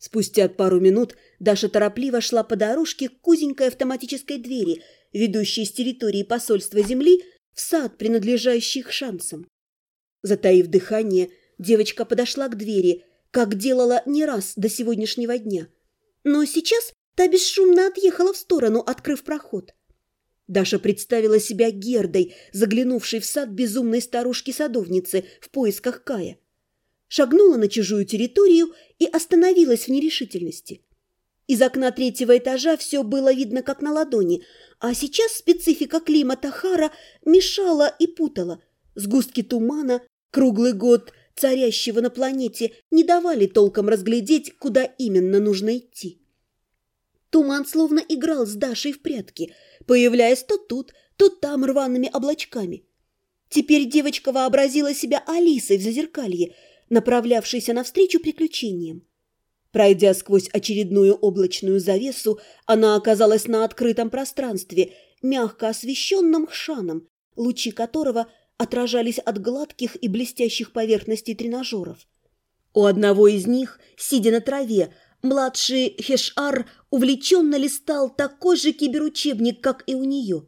Спустя пару минут Даша торопливо шла по дорожке к узенькой автоматической двери, ведущей с территории посольства Земли в сад, принадлежащий к шансам. Затаив дыхание, девочка подошла к двери, как делала не раз до сегодняшнего дня. Но сейчас та бесшумно отъехала в сторону, открыв проход. Даша представила себя Гердой, заглянувшей в сад безумной старушки-садовницы в поисках Кая шагнула на чужую территорию и остановилась в нерешительности. Из окна третьего этажа все было видно как на ладони, а сейчас специфика климата Хара мешала и путала. Сгустки тумана, круглый год царящего на планете, не давали толком разглядеть, куда именно нужно идти. Туман словно играл с Дашей в прятки, появляясь то тут, то там рваными облачками. Теперь девочка вообразила себя Алисой в зазеркалье – направлявшийся навстречу приключениям. Пройдя сквозь очередную облачную завесу, она оказалась на открытом пространстве, мягко освещенном хшаном, лучи которого отражались от гладких и блестящих поверхностей тренажеров. У одного из них, сидя на траве, младший Хешар увлеченно листал такой же киберучебник, как и у нее.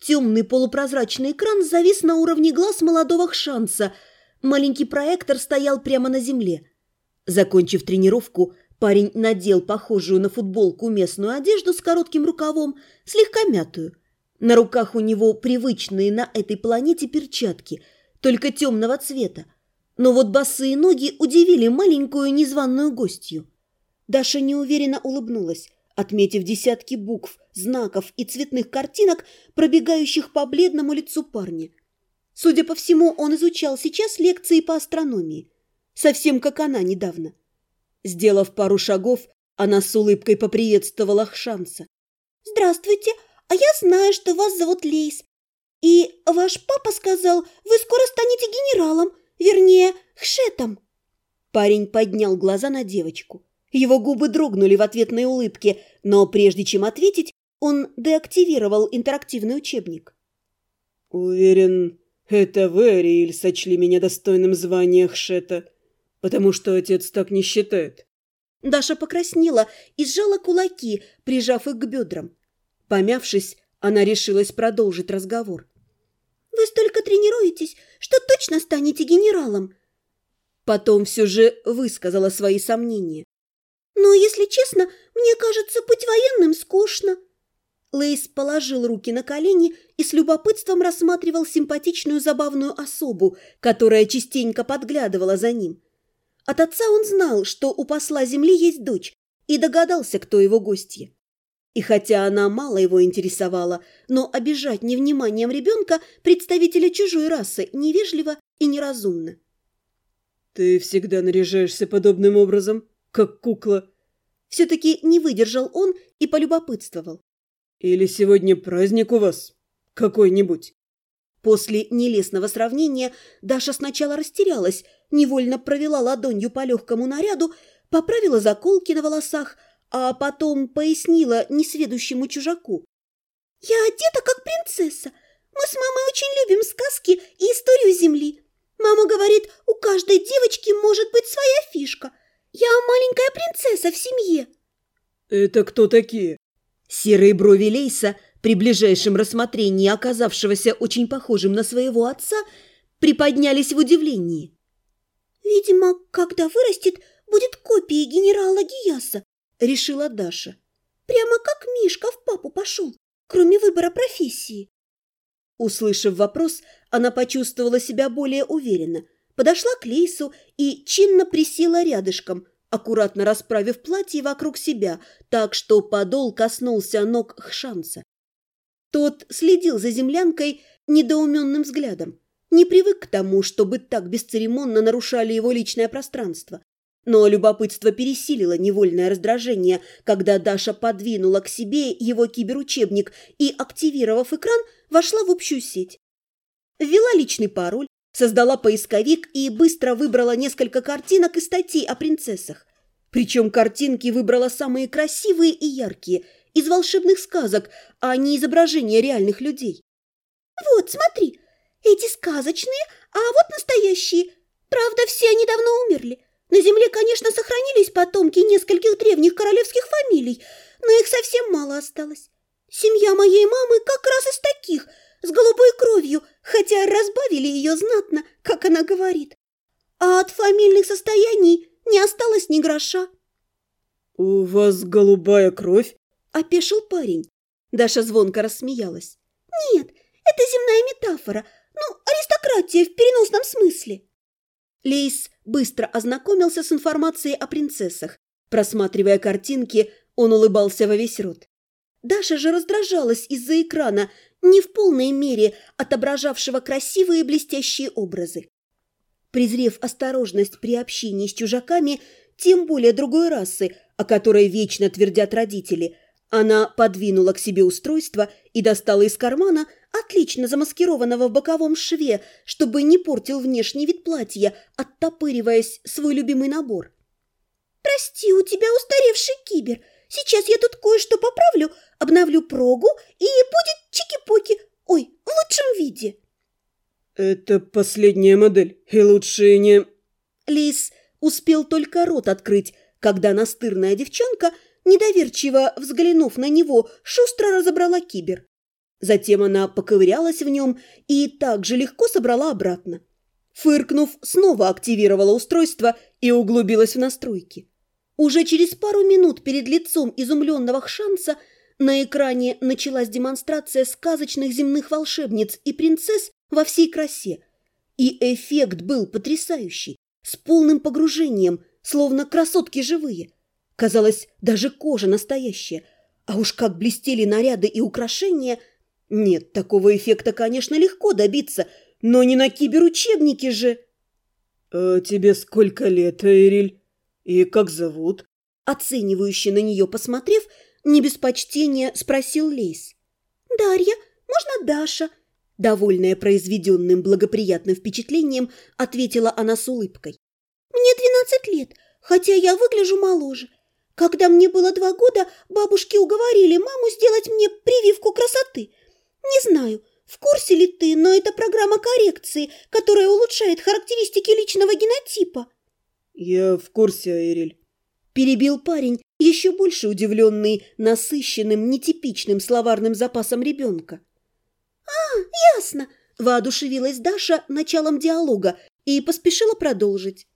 Темный полупрозрачный экран завис на уровне глаз молодого Хшанца – Маленький проектор стоял прямо на земле. Закончив тренировку, парень надел похожую на футболку местную одежду с коротким рукавом, слегка мятую. На руках у него привычные на этой планете перчатки, только темного цвета. Но вот босые ноги удивили маленькую незваную гостью. Даша неуверенно улыбнулась, отметив десятки букв, знаков и цветных картинок, пробегающих по бледному лицу парня – Судя по всему, он изучал сейчас лекции по астрономии. Совсем как она недавно. Сделав пару шагов, она с улыбкой поприветствовала Хшанса. «Здравствуйте, а я знаю, что вас зовут Лейс. И ваш папа сказал, вы скоро станете генералом, вернее, Хшетом». Парень поднял глаза на девочку. Его губы дрогнули в ответной улыбке, но прежде чем ответить, он деактивировал интерактивный учебник. «Уверен, это вы, Ариэль, сочли меня достойным звания Хшета, потому что отец так не считает. Даша покраснела и сжала кулаки, прижав их к бедрам. Помявшись, она решилась продолжить разговор. «Вы столько тренируетесь, что точно станете генералом!» Потом все же высказала свои сомнения. «Но, если честно, мне кажется, быть военным скучно». Лейс положил руки на колени и с любопытством рассматривал симпатичную забавную особу, которая частенько подглядывала за ним. От отца он знал, что у посла земли есть дочь, и догадался, кто его гостья. И хотя она мало его интересовала, но обижать невниманием ребенка представителя чужой расы невежливо и неразумно. «Ты всегда наряжаешься подобным образом, как кукла». Все-таки не выдержал он и полюбопытствовал. Или сегодня праздник у вас? Какой-нибудь?» После нелестного сравнения Даша сначала растерялась, невольно провела ладонью по легкому наряду, поправила заколки на волосах, а потом пояснила несведущему чужаку. «Я одета как принцесса. Мы с мамой очень любим сказки и историю Земли. Мама говорит, у каждой девочки может быть своя фишка. Я маленькая принцесса в семье». «Это кто такие?» Серые брови Лейса, при ближайшем рассмотрении оказавшегося очень похожим на своего отца, приподнялись в удивлении. «Видимо, когда вырастет, будет копией генерала Гияса», — решила Даша. «Прямо как Мишка в папу пошел, кроме выбора профессии». Услышав вопрос, она почувствовала себя более уверенно, подошла к Лейсу и чинно присела рядышком — аккуратно расправив платье вокруг себя, так что подол коснулся ног Хшанца. Тот следил за землянкой недоуменным взглядом. Не привык к тому, чтобы так бесцеремонно нарушали его личное пространство. Но любопытство пересилило невольное раздражение, когда Даша подвинула к себе его киберучебник и, активировав экран, вошла в общую сеть. Ввела личный пароль, Создала поисковик и быстро выбрала несколько картинок и статей о принцессах. Причем картинки выбрала самые красивые и яркие, из волшебных сказок, а не изображения реальных людей. «Вот, смотри, эти сказочные, а вот настоящие. Правда, все они давно умерли. На земле, конечно, сохранились потомки нескольких древних королевских фамилий, но их совсем мало осталось. Семья моей мамы как раз из таких, с голубой кровью, хотя разбавили ее знатно, как она говорит. А от фамильных состояний не осталось ни гроша. «У вас голубая кровь?» – опешил парень. Даша звонко рассмеялась. «Нет, это земная метафора, ну, аристократия в переносном смысле». Лейс быстро ознакомился с информацией о принцессах. Просматривая картинки, он улыбался во весь рот. Даша же раздражалась из-за экрана, не в полной мере отображавшего красивые блестящие образы. Презрев осторожность при общении с чужаками, тем более другой расы, о которой вечно твердят родители, она подвинула к себе устройство и достала из кармана, отлично замаскированного в боковом шве, чтобы не портил внешний вид платья, оттопыриваясь свой любимый набор. «Прости, у тебя устаревший кибер. Сейчас я тут кое-что поправлю, обновлю прогу, и будет чики-поки. Ой, в лучшем виде». «Это последняя модель, и лучше не...» Лис успел только рот открыть, когда настырная девчонка, недоверчиво взглянув на него, шустро разобрала кибер. Затем она поковырялась в нем и так же легко собрала обратно. Фыркнув, снова активировала устройство и углубилась в настройки. Уже через пару минут перед лицом изумленного Хшанца на экране началась демонстрация сказочных земных волшебниц и принцесс во всей красе. И эффект был потрясающий, с полным погружением, словно красотки живые. Казалось, даже кожа настоящая. А уж как блестели наряды и украшения. Нет, такого эффекта, конечно, легко добиться, но не на киберучебнике же. «А тебе сколько лет, Эриль? И как зовут?» Оценивающе на нее посмотрев, не без почтения спросил Лейс. «Дарья, можно Даша?» Довольная произведенным благоприятным впечатлением, ответила она с улыбкой. «Мне двенадцать лет, хотя я выгляжу моложе. Когда мне было два года, бабушки уговорили маму сделать мне прививку красоты. Не знаю, в курсе ли ты, но это программа коррекции, которая улучшает характеристики личного генотипа». «Я в курсе, Эриль», – перебил парень, еще больше удивленный насыщенным, нетипичным словарным запасом ребенка. «А, ясно!» – воодушевилась Даша началом диалога и поспешила продолжить.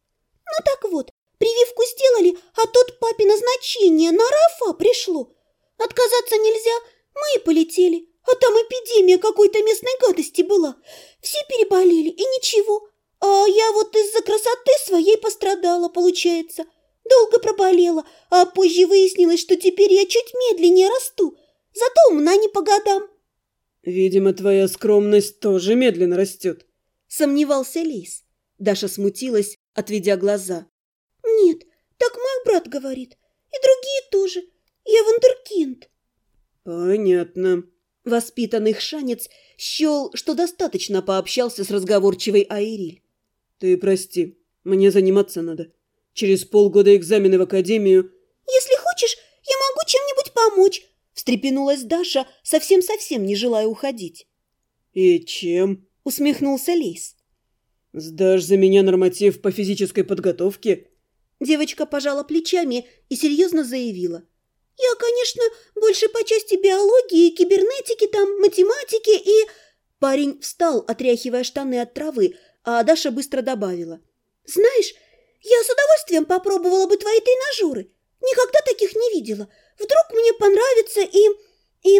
«Ну так вот, прививку сделали, а тут папе назначение на Рафа пришло. Отказаться нельзя, мы и полетели. А там эпидемия какой-то местной гадости была. Все переболели, и ничего. А я вот из-за красоты своей пострадала, получается. Долго проболела, а позже выяснилось, что теперь я чуть медленнее расту. Зато умна не по годам. «Видимо, твоя скромность тоже медленно растет», — сомневался Лис. Даша смутилась, отведя глаза. «Нет, так мой брат говорит. И другие тоже. Я вундеркинд». «Понятно». Воспитанный хшанец счел, что достаточно пообщался с разговорчивой Айриль. «Ты прости, мне заниматься надо. Через полгода экзамены в академию». «Если хочешь, я могу чем-нибудь помочь», встрепенулась Даша, совсем-совсем не желая уходить. «И чем?» – усмехнулся Лейс. «Сдашь за меня норматив по физической подготовке?» Девочка пожала плечами и серьезно заявила. «Я, конечно, больше по части биологии, кибернетики там, математики и...» Парень встал, отряхивая штаны от травы, а Даша быстро добавила. «Знаешь, я с удовольствием попробовала бы твои тренажеры. Никогда таких не видела. Вдруг мне понравится и... и...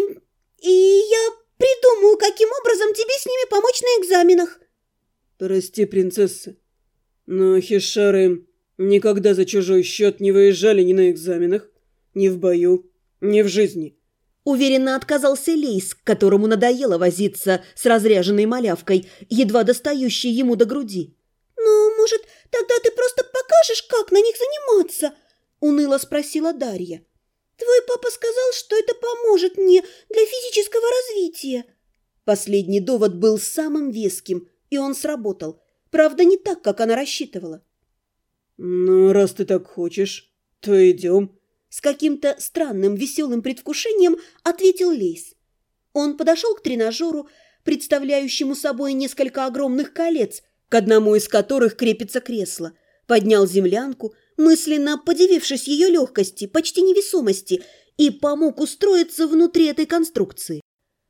и я придумаю, каким образом тебе с ними помочь на экзаменах». «Прости, принцесса, но хишары никогда за чужой счет не выезжали ни на экзаменах, ни в бою, ни в жизни». Уверенно отказался Лейс, которому надоело возиться с разряженной малявкой, едва достающей ему до груди. «Ну, может, тогда ты просто покажешь, как на них заниматься?» – уныло спросила Дарья. «Твой папа сказал, что это поможет мне для физического развития». Последний довод был самым веским, и он сработал. Правда, не так, как она рассчитывала. «Ну, раз ты так хочешь, то идем». С каким-то странным веселым предвкушением ответил Лейс. Он подошел к тренажеру, представляющему собой несколько огромных колец, к одному из которых крепится кресло. поднял землянку, мысленно подивившись ее легкости, почти невесомости, и помог устроиться внутри этой конструкции.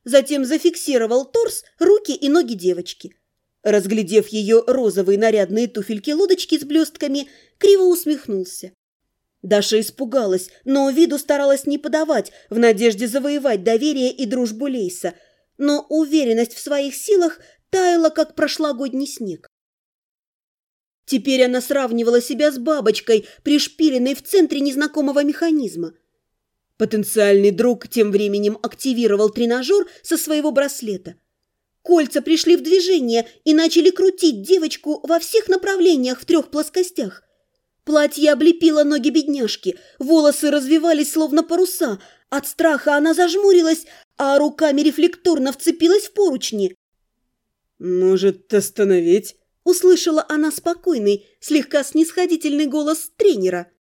Затем зафиксировал торс, руки и ноги девочки. Разглядев ее розовые нарядные туфельки-лодочки с блестками, криво усмехнулся. Даша испугалась, но виду старалась не подавать, в надежде завоевать доверие и дружбу Лейса, но уверенность в своих силах таяла, как прошлогодний снег. Теперь она сравнивала себя с бабочкой, пришпиленной в центре незнакомого механизма. Потенциальный друг тем временем активировал тренажер со своего браслета. Кольца пришли в движение и начали крутить девочку во всех направлениях в трех плоскостях. Платье облепило ноги бедняжки, волосы развивались словно паруса. От страха она зажмурилась, а руками рефлекторно вцепилась в поручни. «Может, остановить?» – услышала она спокойный, слегка снисходительный голос тренера.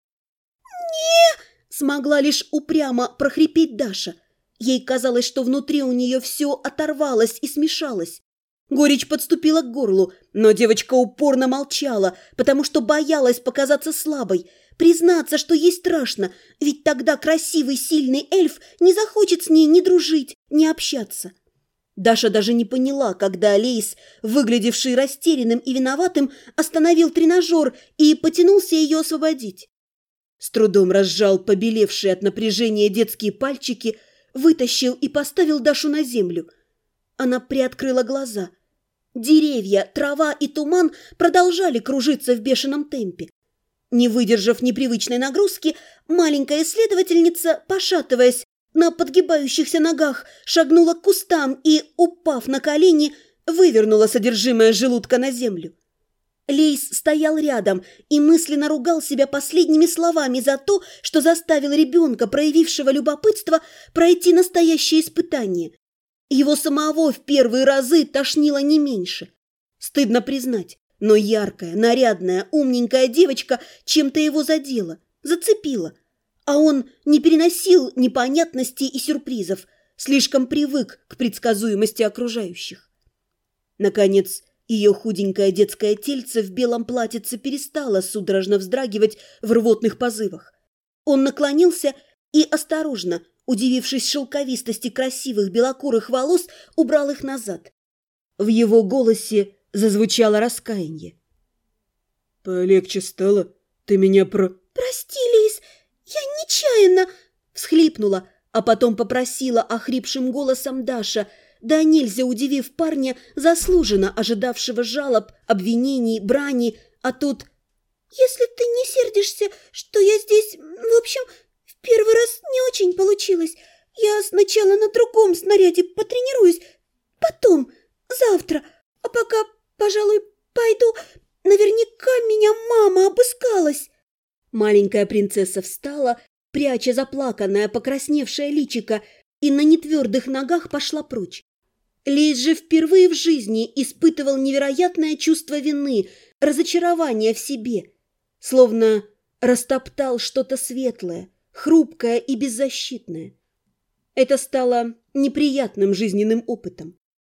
«Не!» – смогла лишь упрямо прохрипеть Даша. Ей казалось, что внутри у нее все оторвалось и смешалось. Горечь подступила к горлу, но девочка упорно молчала, потому что боялась показаться слабой, признаться, что ей страшно, ведь тогда красивый, сильный эльф не захочет с ней ни дружить, ни общаться. Даша даже не поняла, когда Лейс, выглядевший растерянным и виноватым, остановил тренажер и потянулся ее освободить. С трудом разжал побелевшие от напряжения детские пальчики, вытащил и поставил Дашу на землю. Она приоткрыла глаза – Деревья, трава и туман продолжали кружиться в бешеном темпе. Не выдержав непривычной нагрузки, маленькая исследовательница, пошатываясь на подгибающихся ногах, шагнула к кустам и, упав на колени, вывернула содержимое желудка на землю. Лейс стоял рядом и мысленно ругал себя последними словами за то, что заставил ребенка, проявившего любопытство, пройти настоящее испытание. Его самого в первые разы тошнило не меньше. Стыдно признать, но яркая, нарядная, умненькая девочка чем-то его задела, зацепила. А он не переносил непонятностей и сюрпризов, слишком привык к предсказуемости окружающих. Наконец, ее худенькое детское тельце в белом платьице перестало судорожно вздрагивать в рвотных позывах. Он наклонился и осторожно, удивившись шелковистости красивых белокурых волос, убрал их назад. В его голосе зазвучало раскаяние. «Полегче стало? Ты меня про...» «Прости, Лис, я нечаянно...» всхлипнула, а потом попросила охрипшим голосом Даша, да нельзя удивив парня, заслуженно ожидавшего жалоб, обвинений, брани, а тут... «Если ты не сердишься, что я здесь... В общем, Первый раз не очень получилось. Я сначала на другом снаряде потренируюсь, потом, завтра, а пока, пожалуй, пойду. Наверняка меня мама обыскалась. Маленькая принцесса встала, пряча заплаканное, покрасневшее личико, и на нетвердых ногах пошла прочь. Лейс же впервые в жизни испытывал невероятное чувство вины, разочарования в себе, словно растоптал что-то светлое, хрупкая и беззащитная. Это стало неприятным жизненным опытом.